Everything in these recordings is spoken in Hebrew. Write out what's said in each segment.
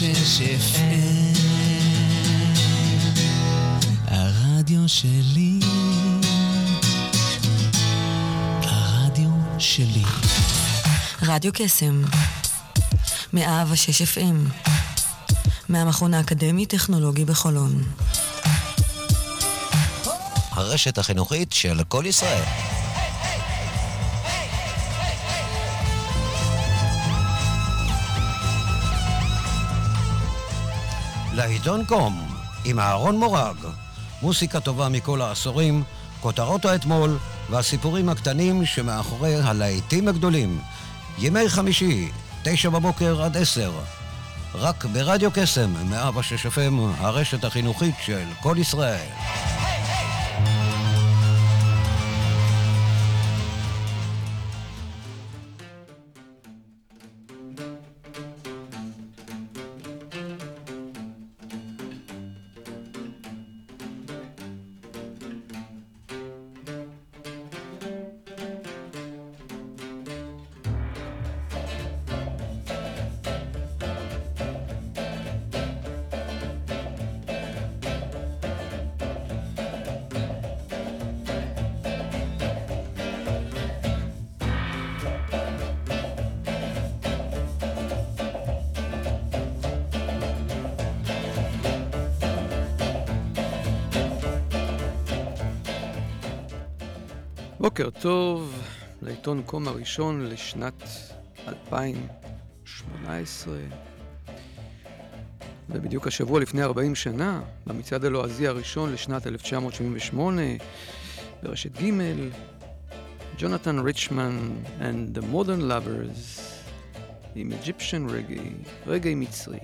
שש FM, הרדיו שלי, הרדיו שלי. רדיו קסם, מאה ושש FM, מהמכון האקדמי-טכנולוגי בחולון. הרשת החינוכית של כל ישראל. לעיתון קום, עם אהרון מורג, מוסיקה טובה מכל העשורים, כותרות האתמול והסיפורים הקטנים שמאחורי הלהיטים הגדולים. ימי חמישי, תשע בבוקר עד עשר. רק ברדיו קסם, 106 FM, הרשת החינוכית של כל ישראל. בוקר טוב לעיתון קום הראשון לשנת 2018 ובדיוק השבוע לפני 40 שנה, במצעד הלועזי הראשון לשנת 1978 ברשת ג' ג'ונתן ריצ'מן and the modern lovers עם Egyptian רגעי, רגעי מצרי.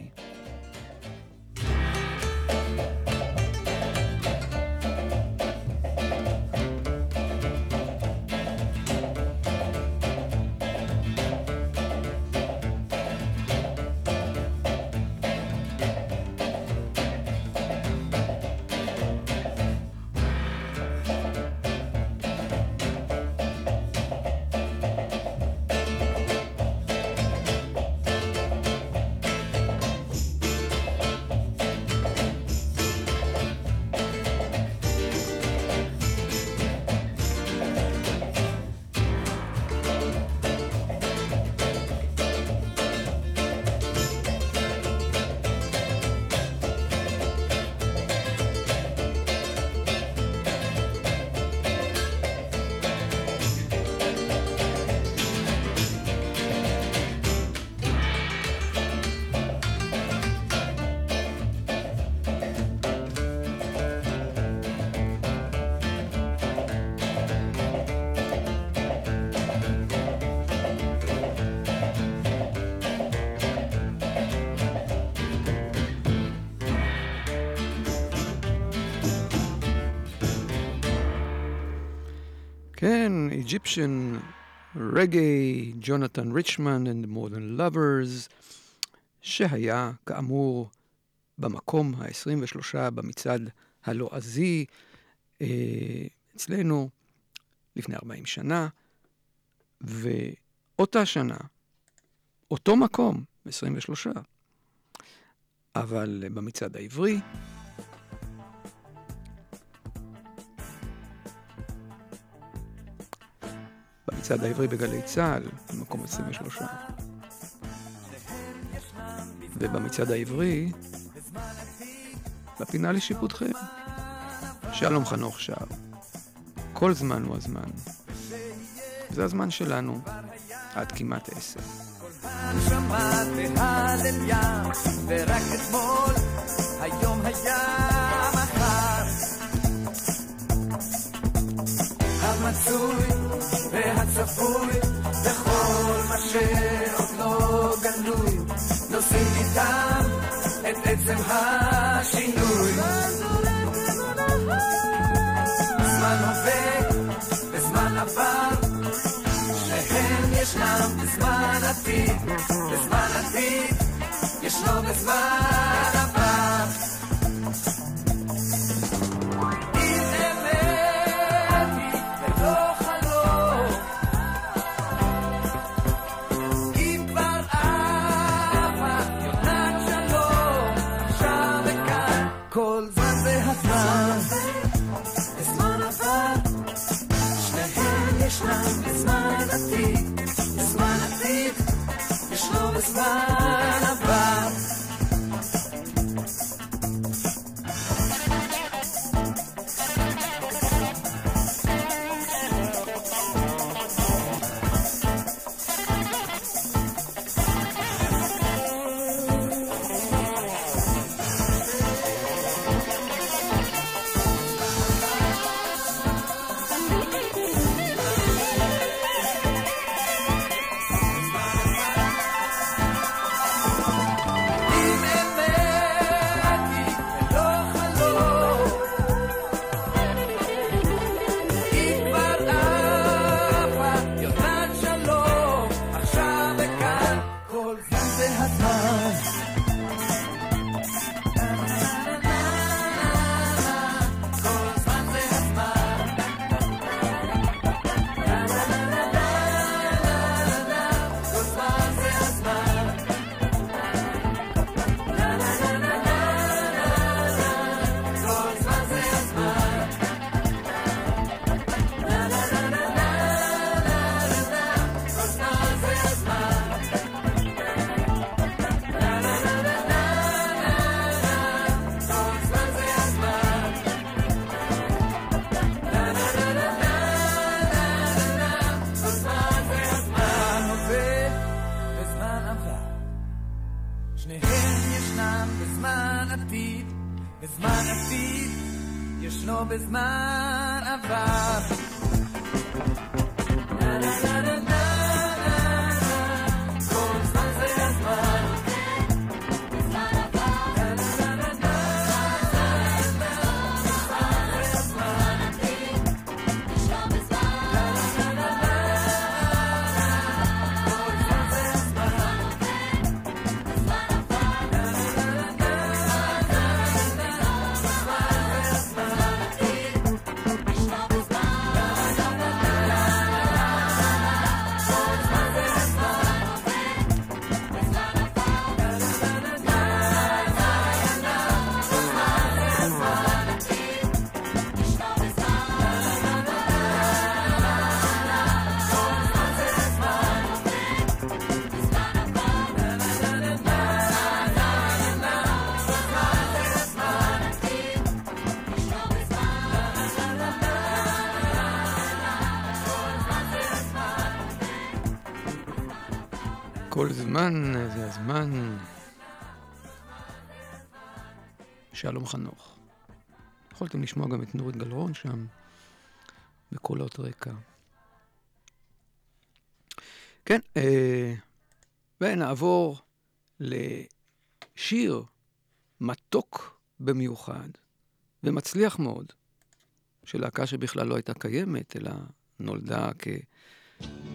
כן, Egyptian רגעי, ג'ונתן ריצ'מן and modern lovers, שהיה, כאמור, במקום ה-23 במצעד הלועזי אה, אצלנו לפני 40 שנה, ואותה שנה, אותו מקום, 23, אבל במצעד העברי, במצעד העברי בגלי צה"ל, במקום 23. ובמצעד העברי, בפינה לשיפוטכם, שלום חנוך שר. כל זמן הוא הזמן. זה הזמן שלנו, עד כמעט עשר. שמעת בהלליה, ורק היום והצפוי, וכל מה שעוד לא גלוי, נושאים איתם את עצם השינוי. זמן הווה וזמן עבר, שניהם ישנם בזמן עתיד, בזמן עתיד, ישנו בזמן עבר. שניהם ישנם בזמן עתיד, בזמן עתיד ישנו בזמן עבר. הזמן. שלום חנוך. יכולתם לשמוע גם את נורית גלרון שם, בקולות רקע. כן, אה, ונעבור לשיר מתוק במיוחד, ומצליח מאוד, של להקה שבכלל לא הייתה קיימת, אלא נולדה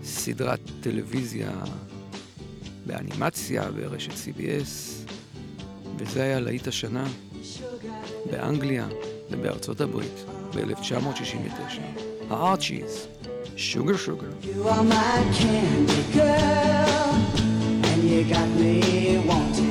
כסדרת טלוויזיה באנימציה ברשת CBS, וזה היה להיט השנה באנגליה ובארצות הברית ב-1969. הארצ'יז, שוגר שוגר. You are my candy girl, and you got me wanting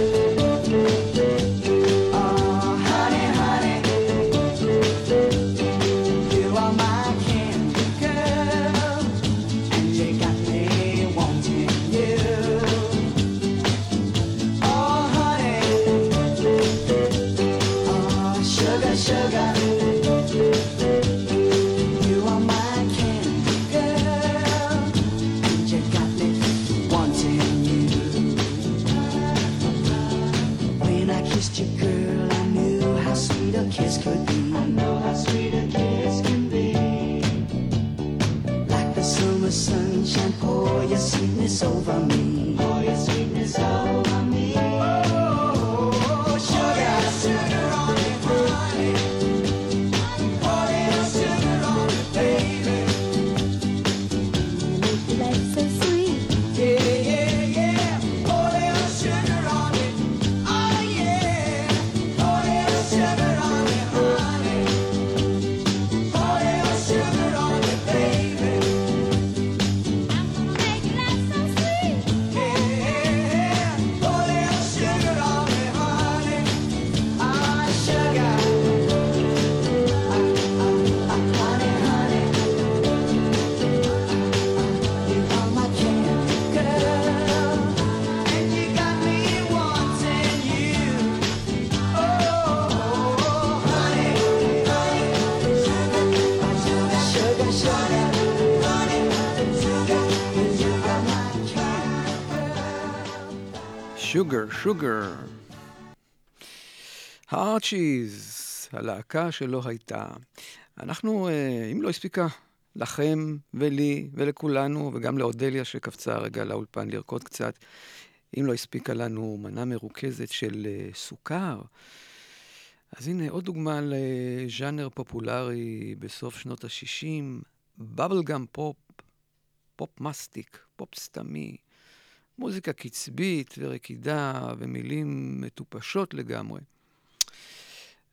שוגר. הארצ'יז, הלהקה שלא הייתה. אנחנו, אה, אם לא הספיקה, לכם ולי ולכולנו, וגם לאודליה שקפצה רגע לאולפן לרקוד קצת, אם לא הספיקה לנו מנה מרוכזת של אה, סוכר, אז הנה עוד דוגמה לז'אנר פופולרי בסוף שנות ה-60, בבל גאם פופ, פופ מסטיק, פופ סתמי, מוזיקה קצבית ורקידה ומילים מטופשות לגמרי.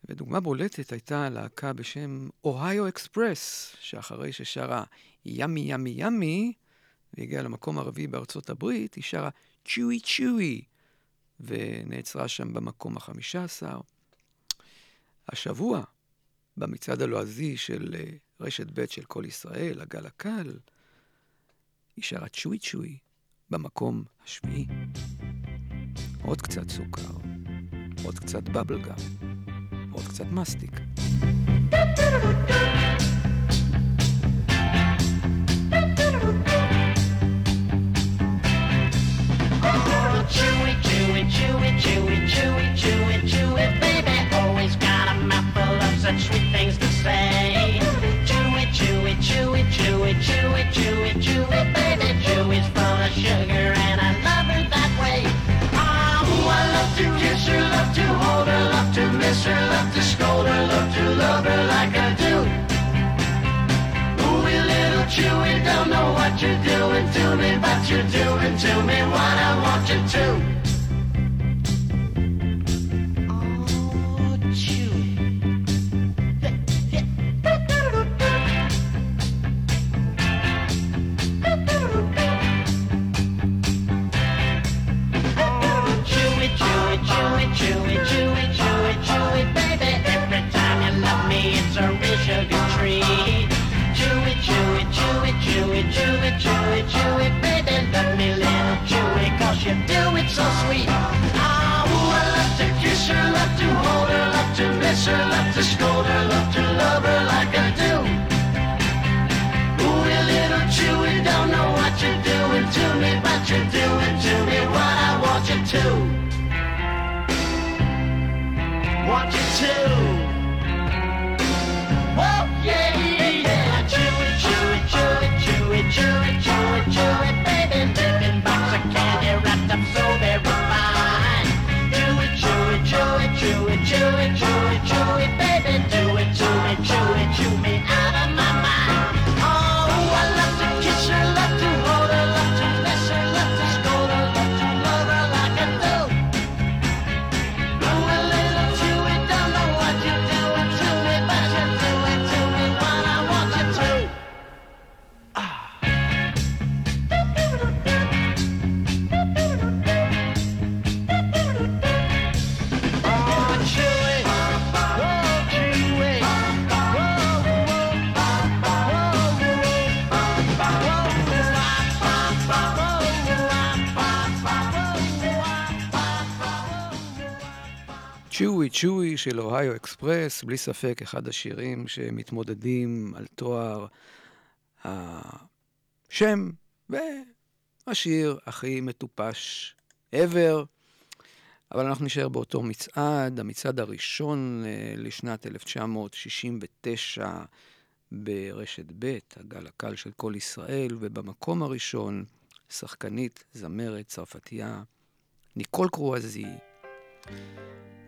ודוגמה בולטת הייתה להקה בשם Ohio Express, שאחרי ששרה Yummy Yummy Yummy, והגיעה למקום הרביעי בארצות הברית, היא שרה צ'וי צ'וי, ונעצרה שם במקום החמישה עשר. השבוע, במצעד הלועזי של אה, רשת ב' של כל ישראל, הגל הקל, היא שרה צ'וי צ'וי במקום השביעי. עוד קצת סוכר, עוד קצת בבלגה, עוד קצת מסטיק. Chew it, chew it, chew it, chew baby Sugar and I love her that way. Oh, I love to kiss her, love to hold her, love to miss her, love to scold her, love to love her like I do. Ooh, little Chewy, don't know what you're doing to me, but you're doing to me what I want you to. So sweet. Ah, ooh, I love to kiss her, love to hold her, love to miss her, love to scold her, love to love her like I do. Ooh, you little chewy, don't know what you're doing to me, but you're doing to me צ'וי צ'וי של אוהיו אקספרס, בלי ספק אחד השירים שמתמודדים על תואר השם והשיר הכי מטופש ever. אבל אנחנו נשאר באותו מצעד, המצעד הראשון אה, לשנת 1969 ברשת ב', הגל הקל של כל ישראל, ובמקום הראשון, שחקנית, זמרת, צרפתייה, ניקול קרואזי.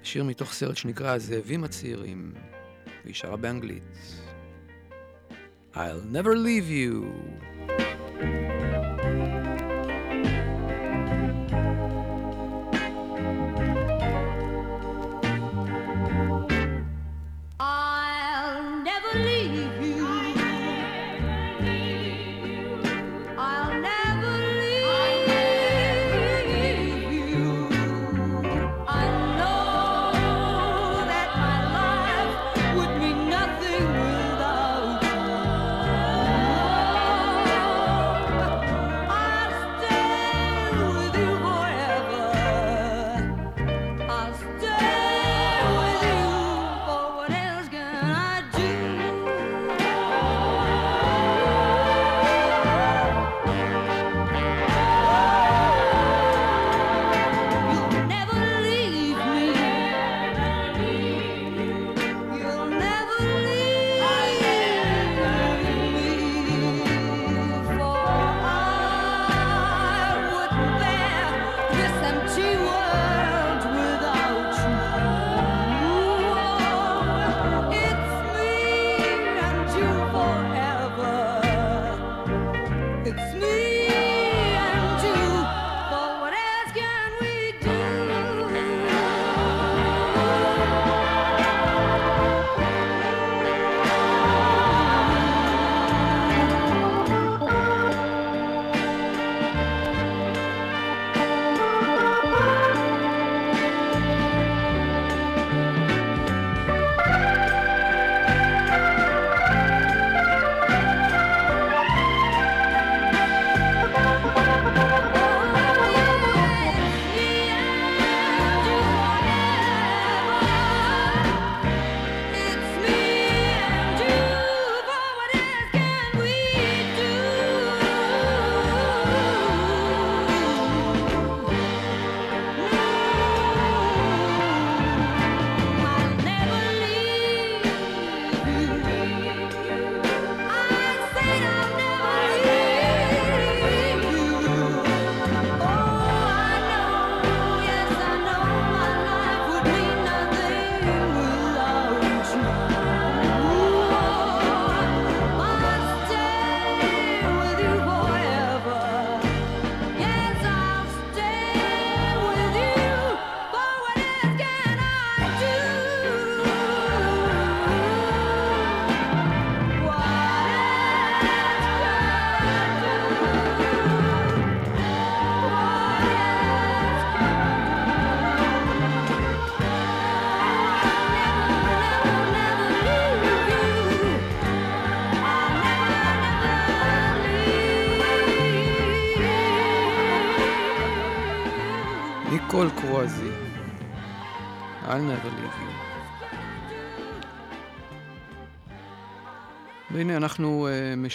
שיר מתוך סרט שנקרא הזאבים הצעירים, והיא שרה באנגלית. I'll never leave you.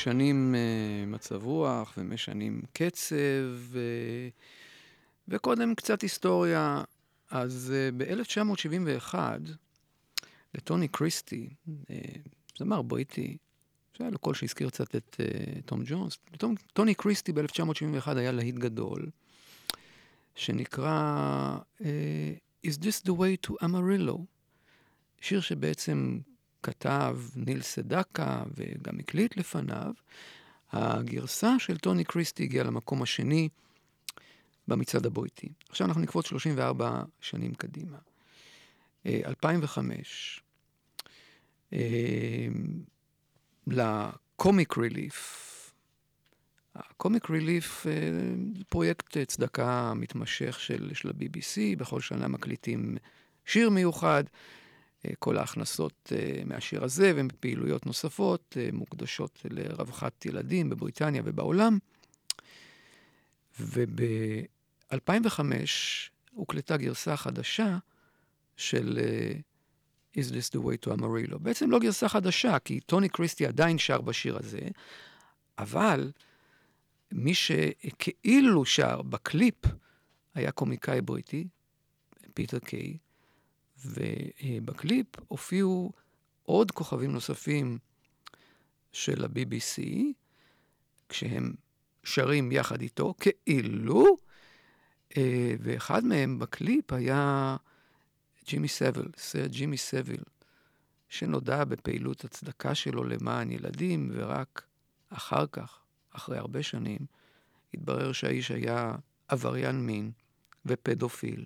משנים uh, מצב רוח ומשנים קצב, uh, וקודם קצת היסטוריה. אז uh, ב-1971, לטוני קריסטי, זמר בריטי, שהיה לו קול שהזכיר קצת את תום ג'ונס, טום, טוני קריסטי ב-1971 היה להיט גדול, שנקרא Is This the Way to Amarillo? שיר שבעצם כתב ניל סדקה וגם הקליט לפניו. הגרסה של טוני קריסטי הגיעה למקום השני במצעד הבריטי. עכשיו אנחנו נקפוץ 34 שנים קדימה. אה, 2005, אה, לקומיק ריליף. הקומיק ריליף זה פרויקט צדקה מתמשך של, של ה-BBC, בכל שנה מקליטים שיר מיוחד. אה, כל ההכנסות אה, מהשיר הזה ומפעילויות נוספות אה, מוקדשות לרווחת ילדים בבריטניה ובעולם. וב-2005 הוקלטה גרסה חדשה של Is This the Way to Amarillo. בעצם לא גרסה חדשה, כי טוני קריסטי עדיין שר בשיר הזה, אבל מי שכאילו שר בקליפ היה קומיקאי בריטי, פיטר קיי, ובקליפ הופיעו עוד כוכבים נוספים של ה-BBC, כשהם שרים יחד איתו, כאילו, אה, ואחד מהם בקליפ היה ג'ימי סבל, סר ג'ימי סבל, שנודע בפעילות הצדקה שלו למען ילדים, ורק אחר כך, אחרי הרבה שנים, התברר שהאיש היה עבריין מין ופדופיל.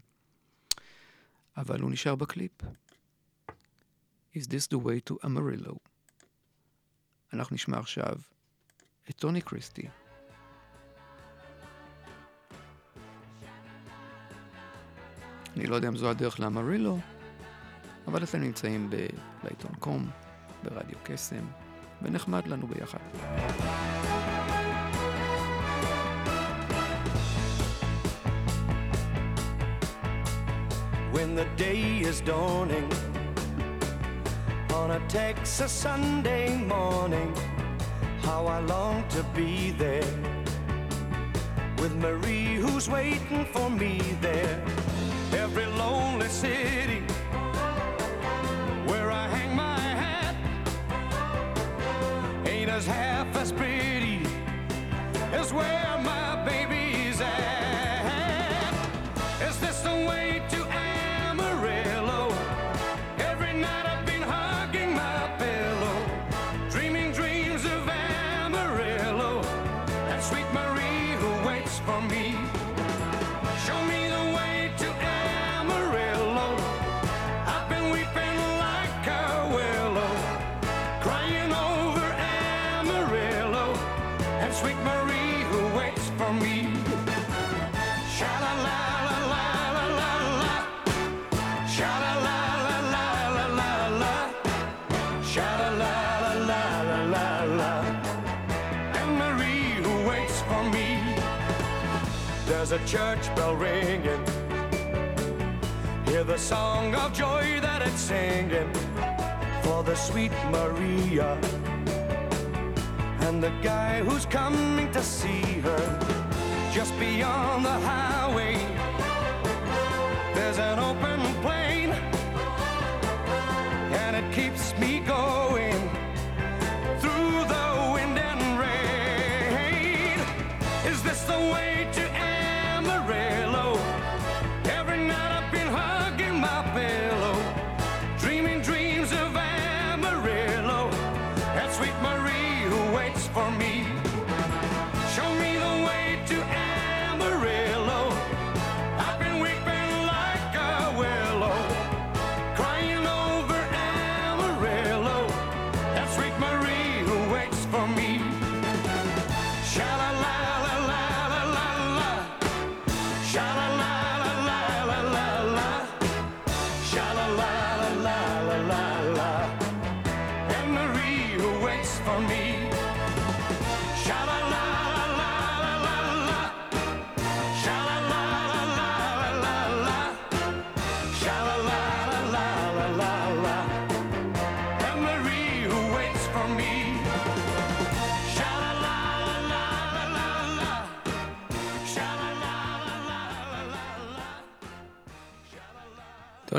אבל הוא נשאר בקליפ. Is this the way to Amarillo? אנחנו נשמע עכשיו את טוני קריסטי. אני לא יודע אם זו הדרך לאמרילו, אבל אתם נמצאים בעיתון קום, ברדיו קסם, ונחמד לנו ביחד. When the day is dawning on a Texas Sunday morning. How I long to be there with Marie, who's waiting for me there. Every lonely city where I hang my hat ain't as half as pretty as where There's a church bell ringing. Hear the song of joy that it's singing for the sweet Maria and the guy who's coming to see her just beyond the highway. There's an open plain, and it keeps me going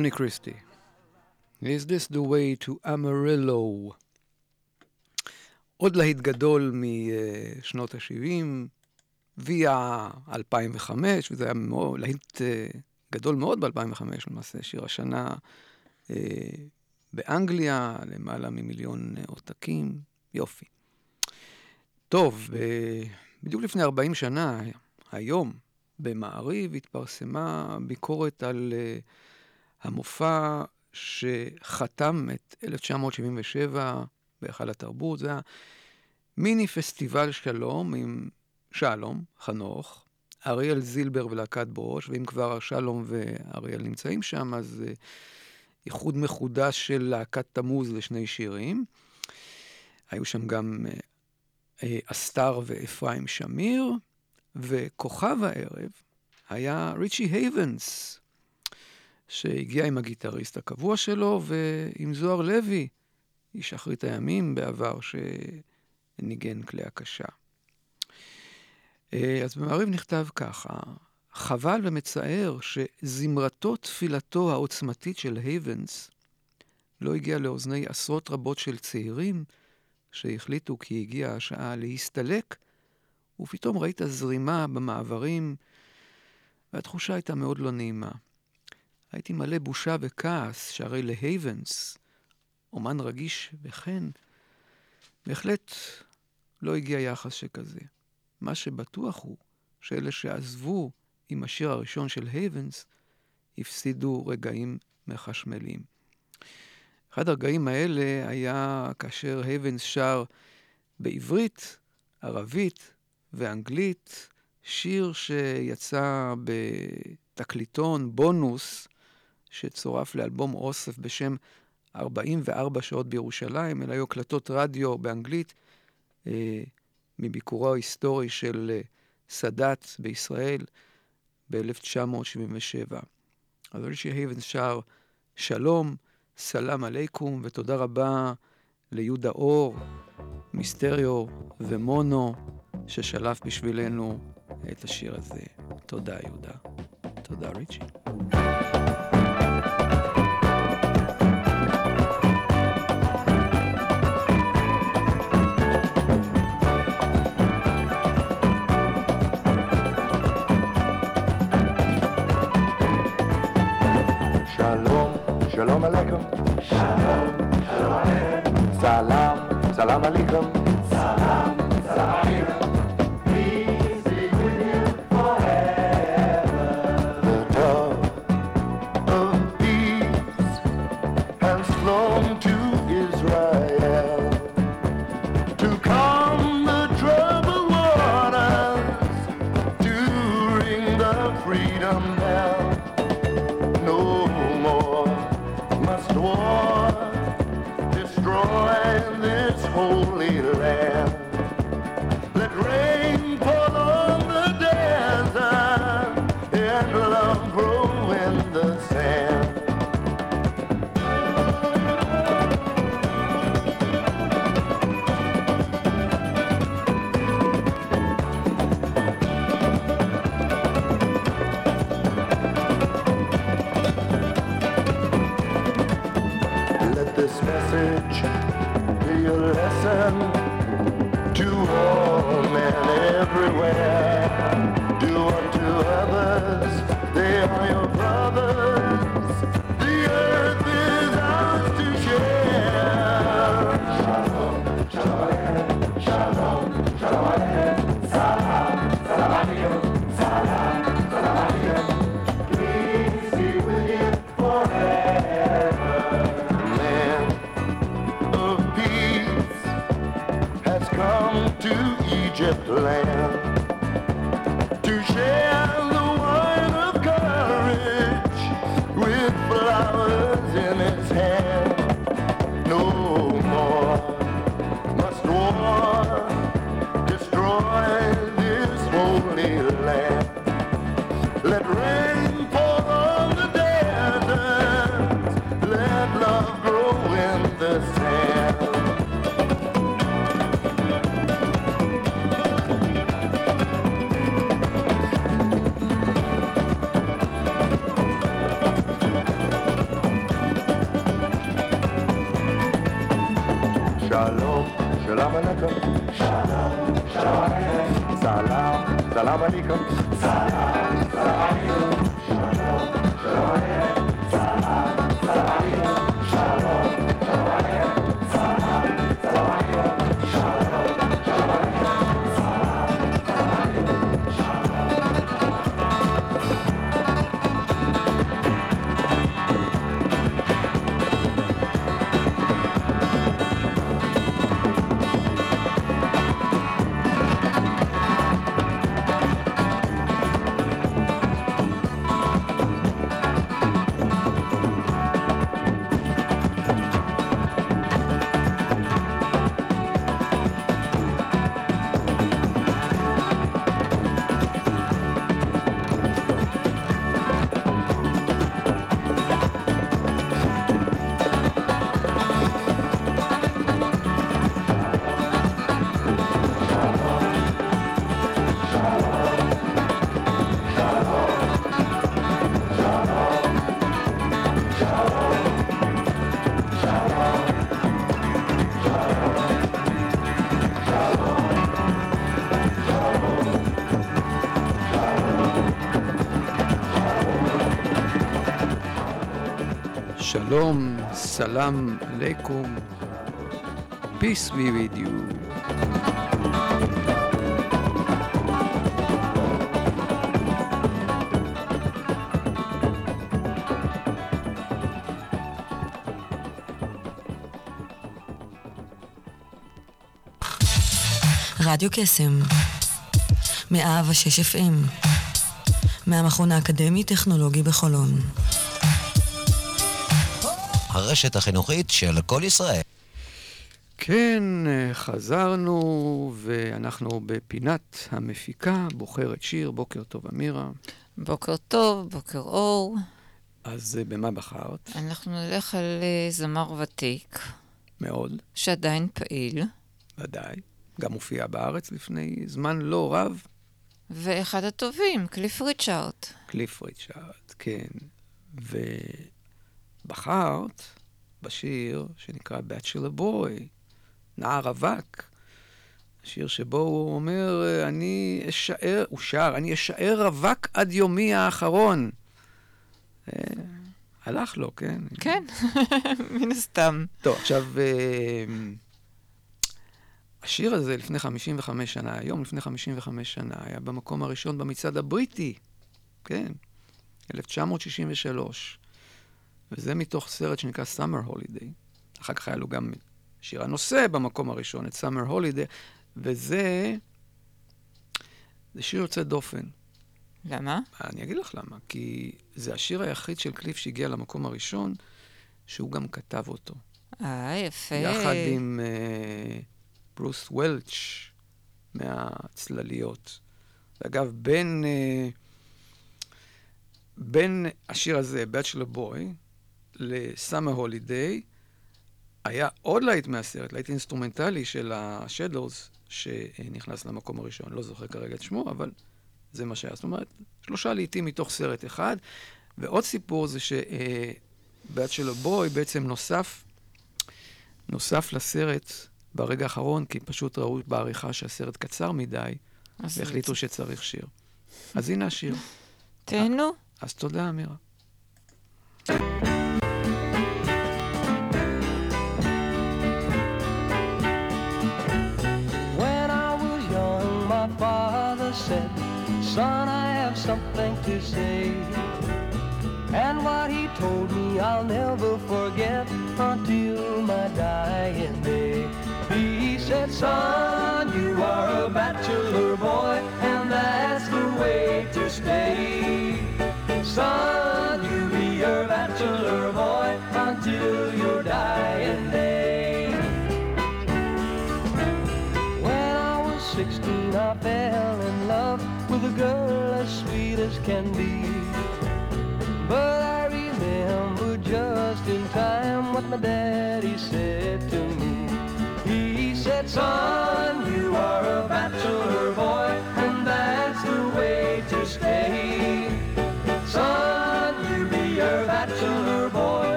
טוני קריסטי. Is this the way to Amarillo? עוד להיט גדול משנות ה-70, ויה 2005, וזה היה להיט אה, גדול מאוד ב-2005, למעשה שיר השנה אה, באנגליה, למעלה ממיליון עותקים, יופי. טוב, אה, בדיוק לפני 40 שנה, היום, במעריב התפרסמה ביקורת על אה, המופע שחתם את 1977 בהיכל התרבות. זה היה מיני פסטיבל שלום עם שלום, חנוך, אריאל זילבר ולהקת ברוש, ואם כבר שלום ואריאל נמצאים שם, אז uh, איחוד מחודש של להקת תמוז לשני שירים. היו שם גם uh, uh, אסתר ואפרים שמיר, וכוכב הערב היה ריצ'י הייבנס, שהגיע עם הגיטריסט הקבוע שלו ועם זוהר לוי, איש אחרית הימים בעבר, שניגן כלי הקשה. אה, אז במעריב נכתב ככה, חבל ומצער שזמרתו תפילתו העוצמתית של הייבנס לא הגיעה לאוזני עשרות רבות של צעירים שהחליטו כי הגיעה השעה להסתלק, ופתאום ראית זרימה במעברים, והתחושה הייתה מאוד לא נעימה. הייתי מלא בושה וכעס, שהרי להייבנס, אומן רגיש וכן, בהחלט לא הגיע יחס שכזה. מה שבטוח הוא שאלה שעזבו עם השיר הראשון של הייבנס, הפסידו רגעים מחשמלים. אחד הרגעים האלה היה כאשר הייבנס שר בעברית, ערבית ואנגלית, שיר שיצא בתקליטון בונוס שצורף לאלבום אוסף בשם 44 שעות בירושלים, אלה היו הקלטות רדיו באנגלית אה, מביקורו ההיסטורי של אה, סאדאת בישראל ב-1977. אז רישי הייבן שר שלום, סלאם עליכום, ותודה רבה ליהודה אור, מיסטריו ומונו, ששלף בשבילנו את השיר הזה. תודה, יהודה. תודה, ריצ'י. 그렇게. Alaikum, peace be with you. רדיו קסם, 106 FM, מהמכון האקדמי-טכנולוגי בחולון. הרשת החינוכית של כל ישראל. כן, חזרנו, ואנחנו בפינת המפיקה, בוחרת שיר, בוקר טוב אמירה. בוקר טוב, בוקר אור. אז אה, במה בחרת? אנחנו נלך על אה, זמר ותיק, מאוד, שעדיין פעיל, ודאי. גם הופיע בארץ לפני זמן לא רב, ואחד הטובים, קליף ריצ'ארד. קליף ריצ'ארד, כן. ובחרת בשיר שנקרא Bachelor Boy, נער רווק. שיר שבו הוא אומר, אני אשאר, הוא שר, אני אשאר רווק עד יומי האחרון. אה, הלך לו, כן? כן, מן הסתם. טוב, עכשיו, אה, השיר הזה לפני 55 שנה, היום לפני 55 שנה, היה במקום הראשון במצעד הבריטי, כן, 1963. וזה מתוך סרט שנקרא Summer Holiday. אחר כך היה לו גם שיר הנושא במקום הראשון, את Summer Holiday, וזה... זה שיר יוצא דופן. למה? אני אגיד לך למה. כי זה השיר היחיד של קליף שהגיע למקום הראשון, שהוא גם כתב אותו. אה, יפה. יחד עם אה, ברוס וולץ' מהצלליות. אגב, בין, אה, בין השיר הזה, Bachelor Boy, ל Summer Holiday, היה עוד להיט מהסרט, להיט אינסטרומנטלי של ה Shadows, שנכנס למקום הראשון. לא זוכר כרגע את שמו, אבל זה מה שהיה. זאת אומרת, שלושה להיטים מתוך סרט אחד. ועוד סיפור זה ש Bachelor Boy בעצם נוסף, נוסף לסרט ברגע האחרון, כי פשוט ראו בעריכה שהסרט קצר מדי, והחליטו שצריך שיר. אז הנה השיר. תהנו. אז תודה, אמירה. Son, I have something to say. And what he told me I'll never forget until my dying day. He said, Son, you are a bachelor boy, and that's the way to stay. Son, you be a bachelor boy can be. But I remember just in time what my daddy said to me. He said, Son,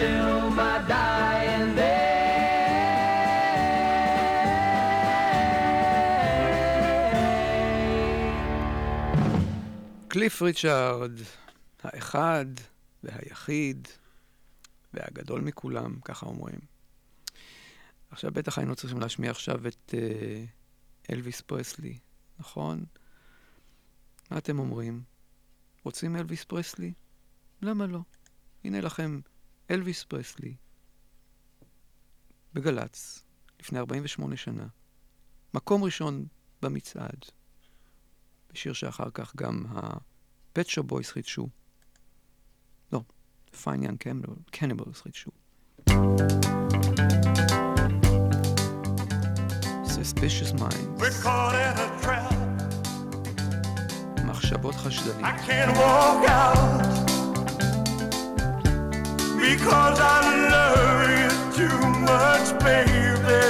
till my dying day. קליף ריצ'ארד, האחד והיחיד והגדול מכולם, ככה אומרים. עכשיו בטח היינו צריכים להשמיע עכשיו את uh, אלוויס פרסלי, נכון? מה אתם אומרים? רוצים אלוויס פרסלי? למה לא? הנה לכם אלוויס פרסלי, בגל"צ, לפני 48 שנה, מקום ראשון במצעד, בשיר שאחר כך גם ה-Pet Boys חידשו. לא, Fine Young Cannibals חידשו. Suspicious Minds. We're caught in a trap. מחשבות חשדניות. I can't walk out. because I love you too much, baby.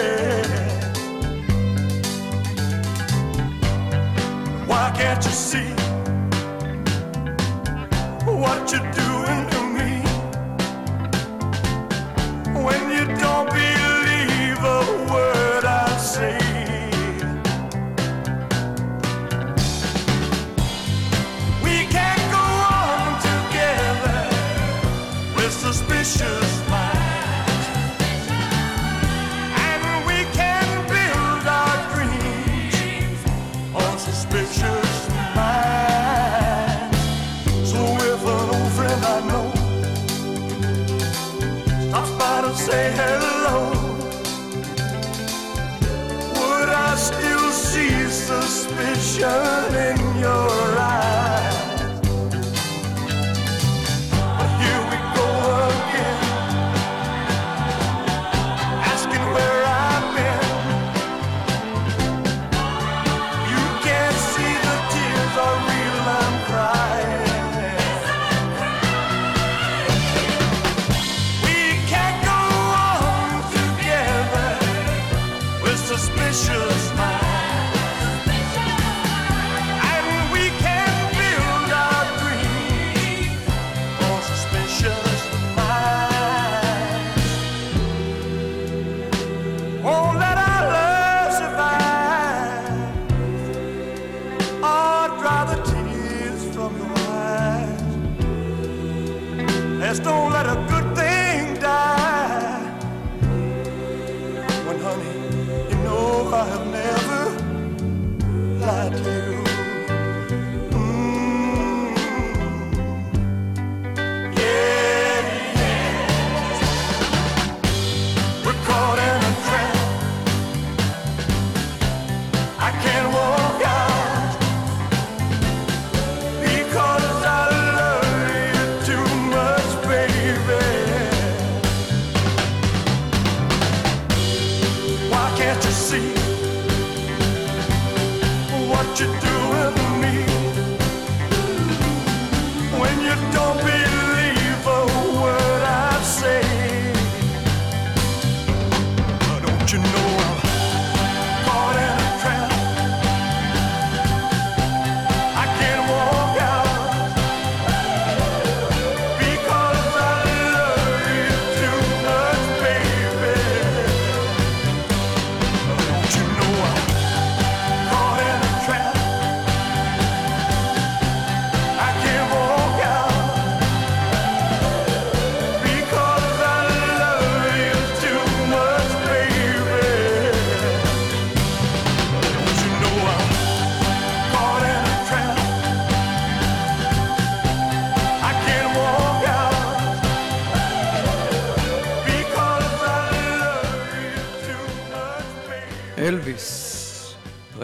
Why can't you see what you're doing to me when you don't be? questions. I can't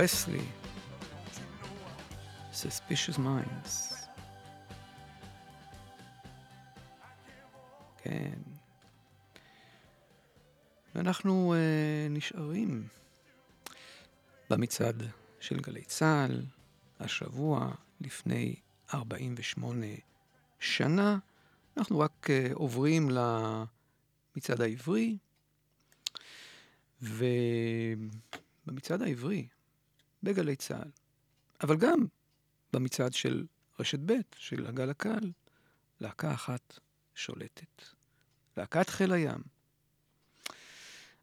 פרסלי, Suspicious Minds. כן. ואנחנו uh, נשארים במצעד של גלי צה"ל, השבוע לפני 48 שנה. אנחנו רק uh, עוברים למצעד העברי, ובמצעד העברי בגלי צה"ל, אבל גם במצעד של רשת ב', של הגל הקל, להקה אחת שולטת. להקת חיל הים.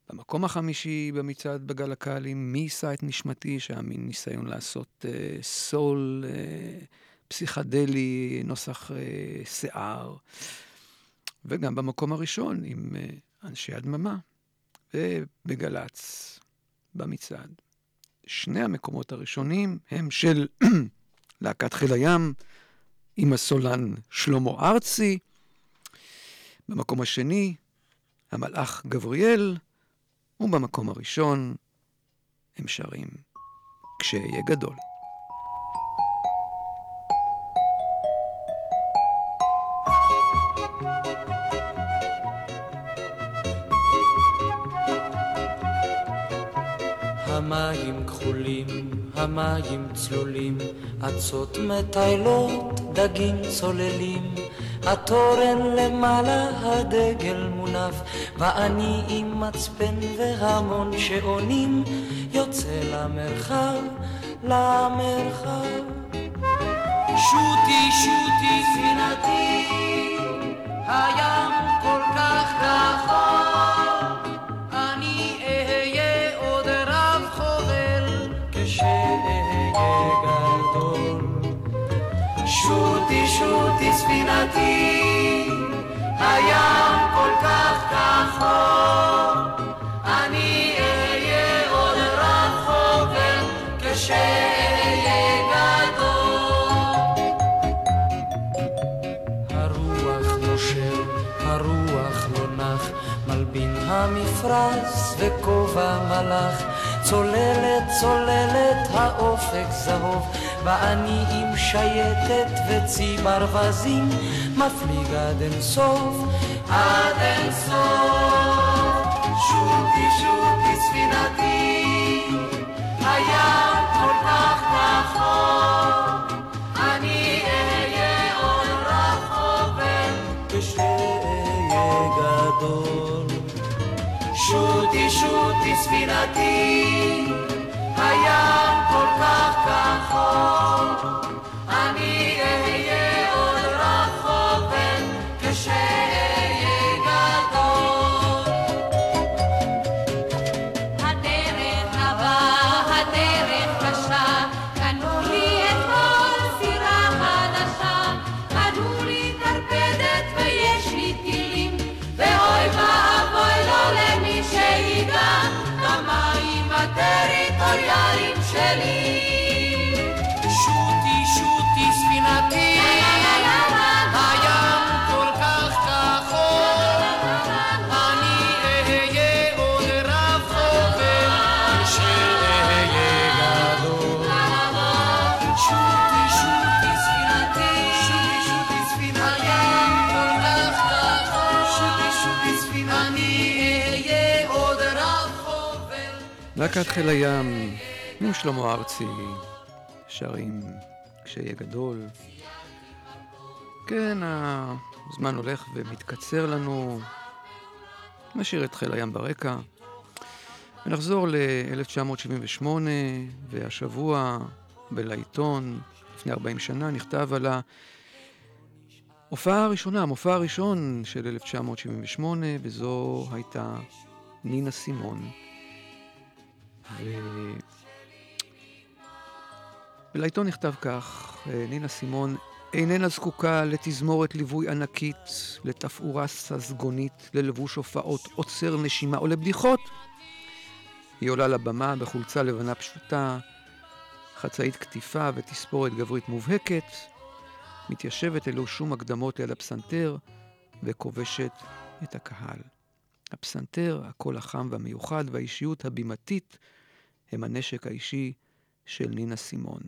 במקום החמישי במצעד בגל הקל עם מי יישא את נשמתי, שהיה מין ניסיון לעשות אה, סול אה, פסיכדלי, נוסח אה, שיער. וגם במקום הראשון עם אה, אנשי הדממה. ובגל"צ, במצעד. שני המקומות הראשונים הם של להקת חיל הים, עם הסולן שלמה ארצי. במקום השני, המלאך גבריאל, ובמקום הראשון הם שרים כשאהיה גדול. המים כחולים, המים צלולים, אצות מטיילות, דגים צוללים. התורן למעלה, הדגל מונף, ואני עם מצפן והמון שעונים, יוצא למרחב, למרחב. שוטי, שוטי, ספינתי, הים כל כך רחוק, שוטי, ספינתי, הים כל כך רחוק, אני אהיה עוד רב חובל כשאהיה גדול. הרוח נושם, הרוח לא נח, מלבין המפרש וכובע מלאך, צוללת, צוללת, האופק זהוב, ואני עם שייטת וצי ברווזים, מפליג עד אין סוף, עד אין סוף. שוטי, שוטי, ספינתי, הים כל כך רחוק, אני אהיה עוד רחוק כשאהיה גדול. שוטי, שוטי, ספינתי, הים כל כך רחוק, להקת חיל הים עם שלמה ארצי, שרים כשיהיה גדול. כן, הזמן הולך ומתקצר לנו. נשאיר את חיל הים ברקע. ונחזור ל-1978, והשבוע בלעיתון, לפני 40 שנה, נכתב על ההופעה הראשונה, המופע הראשון של 1978, וזו הייתה נינה סימון. ו... ולעיתון נכתב כך, אה, נינה סימון איננה זקוקה לתזמורת ליווי ענקית, לתפאורה ססגונית, ללבוש הופעות עוצר נשימה או לבדיחות. היא עולה לבמה בחולצה לבנה פשוטה, חצאית קטיפה ותספורת גברית מובהקת, מתיישבת ללא שום הקדמות ליד הפסנתר וכובשת את הקהל. הפסנתר, הקול החם והמיוחד והאישיות הבימתית הם הנשק האישי של נינה סימון.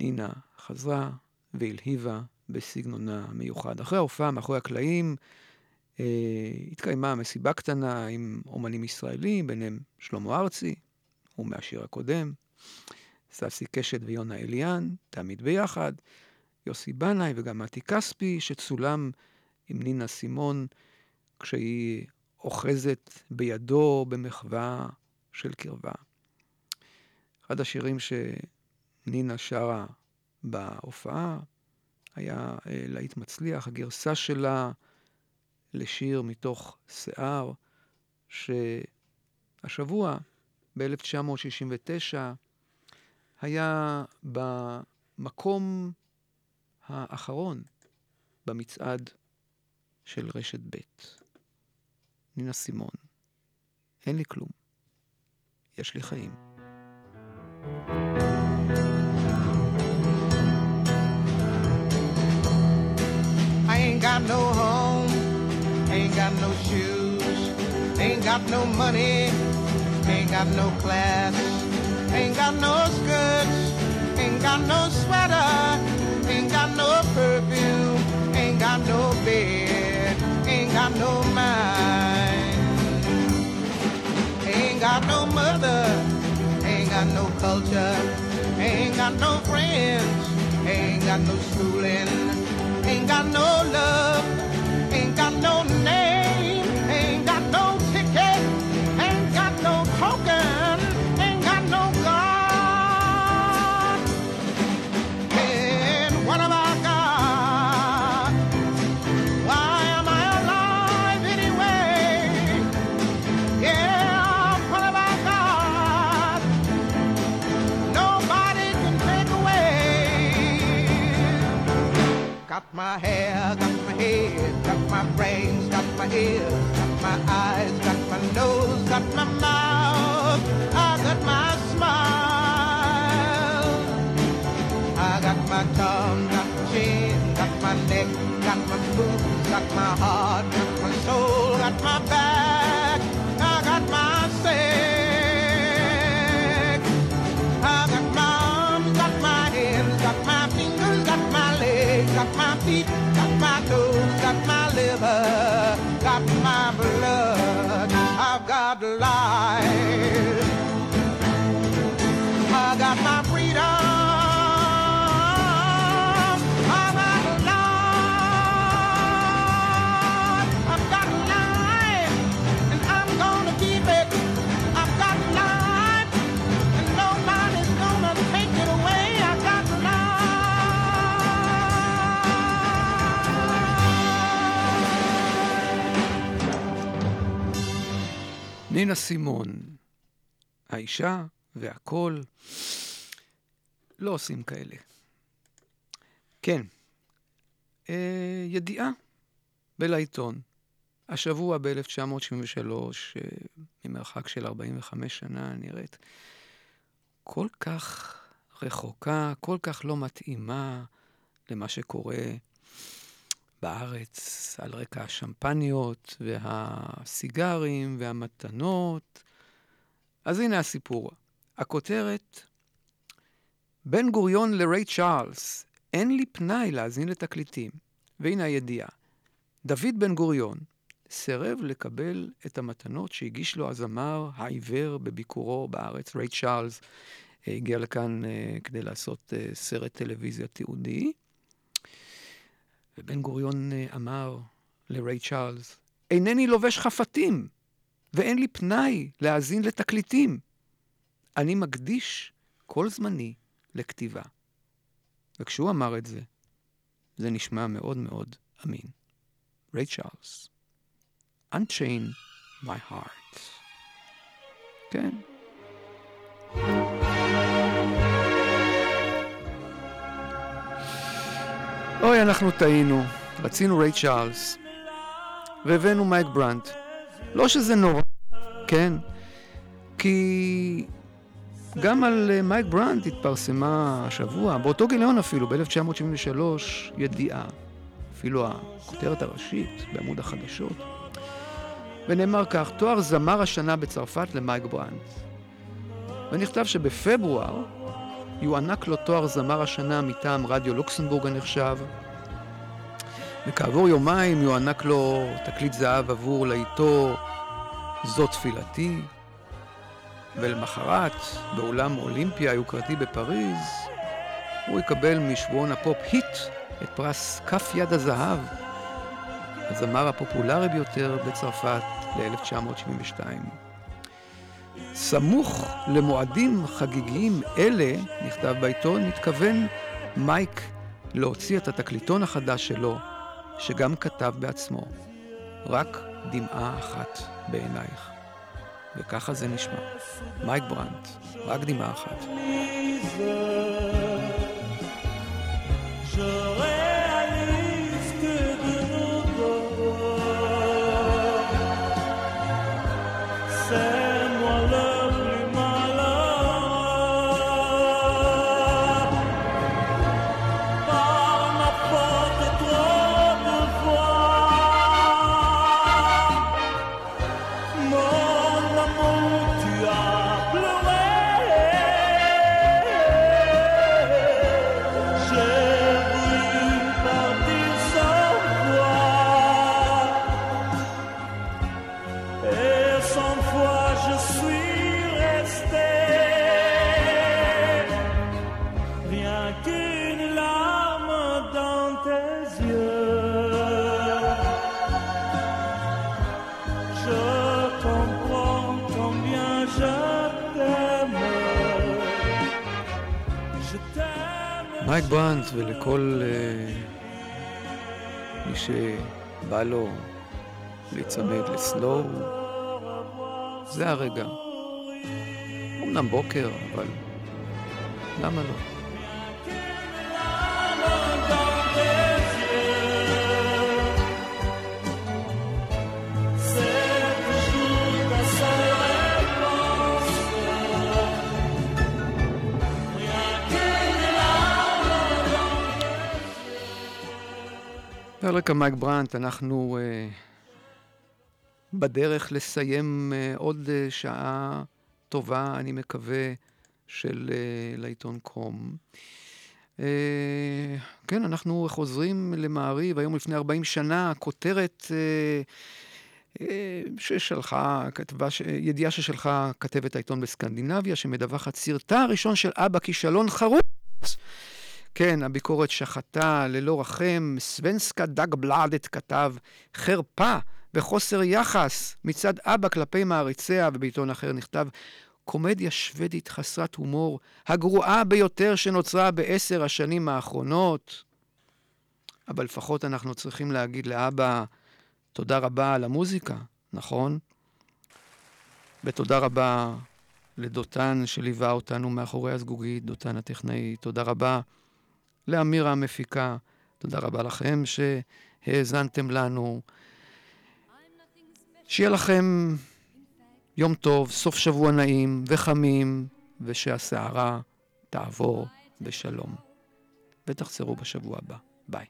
נינה חזרה והלהיבה בסגנונה המיוחד. אחרי ההופעה, מאחורי הקלעים, אה, התקיימה מסיבה קטנה עם אומנים ישראלים, ביניהם שלמה ארצי, הוא מהשיר הקודם, ססי קשת ויונה אליאן, תמיד ביחד, יוסי בנאי וגם מתי כספי, שצולם עם נינה סימון כשהיא אוחזת בידו במחווה של קרבה. אחד השירים שנינה שרה בהופעה היה אה, להיט מצליח, הגרסה שלה לשיר מתוך שיער, שהשבוע, ב-1969, היה במקום האחרון במצעד של רשת ב'. נינה סימון, אין לי כלום, יש לי חיים. I ain't got no home, ain't got no shoes, ain't got no money, ain't got no class, ain't got no skirts, ain't got no sweater, ain't got no perfume, ain't got no bed, ain't got no no mother, ain't got no culture, ain't got no friends, ain't got no schooling. Ain't got no love, Got my hair, got my head, got my brains, got my ears, got my eyes, got my nose, got my mouth, I got my smile. I got my tongue, got my chin, got my neck, got my boobs, got my heart, got my soul, got my נינה סימון, האישה והקול, לא עושים כאלה. כן, אה, ידיעה בלעיתון. השבוע ב-1973, אה, ממרחק של 45 שנה, נראית כל כך רחוקה, כל כך לא מתאימה למה שקורה בארץ על רקע השמפניות והסיגרים והמתנות. אז הנה הסיפור. הכותרת, בן גוריון לריי צ'ארלס, אין לי פנאי להאזין לתקליטים. והנה הידיעה. דוד בן גוריון סירב לקבל את המתנות שהגיש לו הזמר העיוור בביקורו בארץ. ריי צ'ארלס אה, הגיע לכאן אה, כדי לעשות אה, סרט טלוויזיה תיעודי. ובן גוריון אה, אמר לריי צ'ארלס, אינני לובש חפתים, ואין לי פנאי להאזין לתקליטים. אני מקדיש כל זמני לכתיבה. וכשהוא אמר את זה, זה נשמע מאוד מאוד אמין. ריי צ'ארלס, Unchain my heart. כן. אוי, אנחנו טעינו. רצינו ריי צ'ארלס, והבאנו מייק ברנט. לא שזה נורא, כן, כי גם על אה, מייק ברנט התפרסמה השבוע, באותו גיליון אפילו, ב-1973, ידיעה, אפילו הכותרת הראשית בעמוד החדשות, ונאמר כך, תואר זמר השנה בצרפת למייק ברנט. ונכתב שבפברואר יוענק לו תואר זמר השנה מטעם רדיו לוקסמבורג הנחשב, וכעבור יומיים יוענק לו תקליט זהב עבור להיטו "זו תפילתי", ולמחרת, באולם אולימפיה היוקרתי בפריז, הוא יקבל משבועון הפופ היט את פרס כף יד הזהב, הזמר הפופולרי ביותר בצרפת ל-1972. סמוך למועדים חגיגיים אלה, נכתב בעיתון, מתכוון מייק להוציא את התקליטון החדש שלו, שגם כתב בעצמו, רק דמעה אחת בעינייך. וככה זה נשמע. מייק ברנט, רק דמעה אחת. Je ברנט ולכל אה, מי שבא לו להיצמד לסלואו, זה הרגע. אמנם בוקר, אבל למה לא? פרק המייק ברנט, אנחנו אה, בדרך לסיים אה, עוד אה, שעה טובה, אני מקווה, של אה, לעיתון קום. אה, כן, אנחנו חוזרים למעריב, היום לפני 40 שנה, כותרת אה, ששלחה, כתבה, ידיעה ששלחה כתבת העיתון בסקנדינביה, שמדווחת סרטה הראשון של אבא כישלון חרוץ. כן, הביקורת שחטה ללא רחם. סוונסקה דג בלאדט כתב, חרפה וחוסר יחס מצד אבא כלפי מעריציה, ובעיתון אחר נכתב, קומדיה שוודית חסרת הומור, הגרועה ביותר שנוצרה בעשר השנים האחרונות. אבל לפחות אנחנו צריכים להגיד לאבא תודה רבה על המוזיקה, נכון? ותודה רבה לדותן שליווה אותנו מאחורי הזגוגית, דותן הטכנאי, תודה רבה לאמירה המפיקה, תודה רבה לכם שהאזנתם לנו. שיהיה לכם יום טוב, סוף שבוע נעים וחמים, ושהסערה תעבור בשלום. ותחזרו בשבוע הבא. ביי.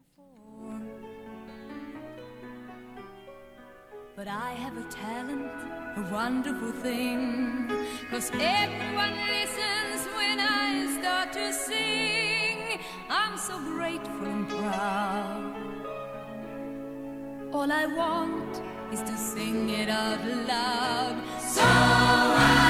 But I have a talent, a wonderful thing. Cause everyone listens when I start to sing. I'm so grateful and proud. All I want is to sing it out loud. So